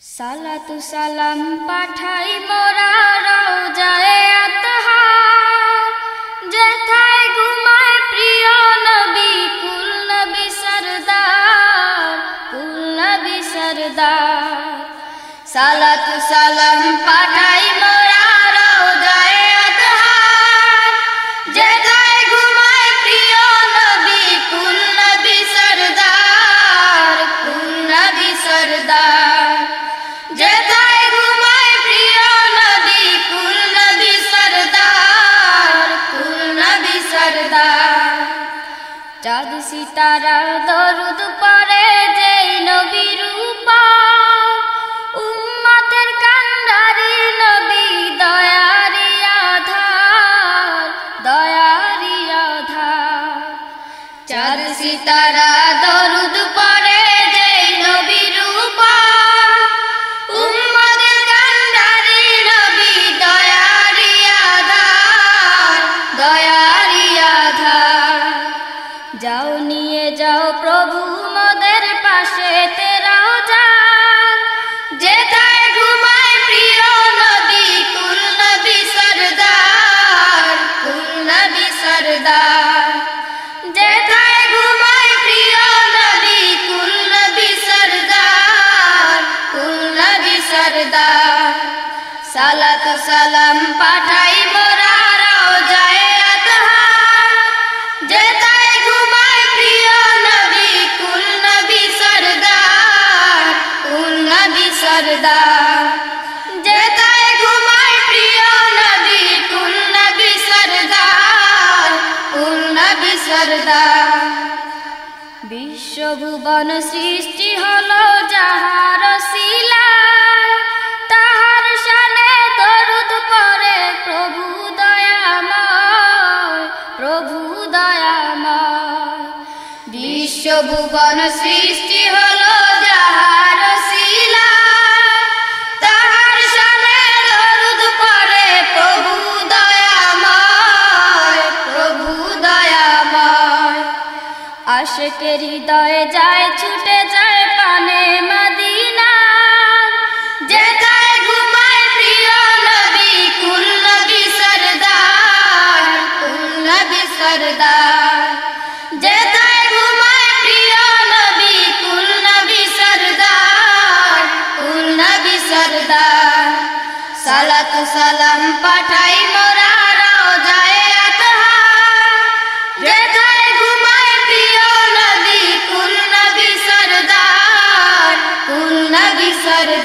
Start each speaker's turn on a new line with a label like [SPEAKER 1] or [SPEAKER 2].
[SPEAKER 1] সালাতু সালাম পাঠাই মোরা রওজায়ে আতহা। যেথায় ঘুমায় প্রিয় নবী, কুল নবী সরদার, কুল সরদার। সালাতু সালাম পাঠাই চাঁদ সিতারা দরুদ পরে যেই নবীর উম্মতের কান্ডারি নবী দয়ারি আধার দয়ারি আধার। চাঁদ সিতারা দরুদ পরে নিয়ে যাও প্রভু মোদের পাশে তেরাও সরদার। সালাত সালাম পাঠাই মোরা বিশ্বভুবন সৃষ্টি হলো যাহার শিলা। তাহার সনে দরুদ করে প্রভু দয়াময় প্রভু দয়াময়। বিশ্বভুবন সৃষ্টি হলো আশেকের হৃদয়ে যায়, ছুটে যায় পানে মদিনা। যেথায় ঘুমায় প্রিয় নবী, কুল নবী সরদার, কুল নবী সরদার। সালাম পাঠাই মোরা নবী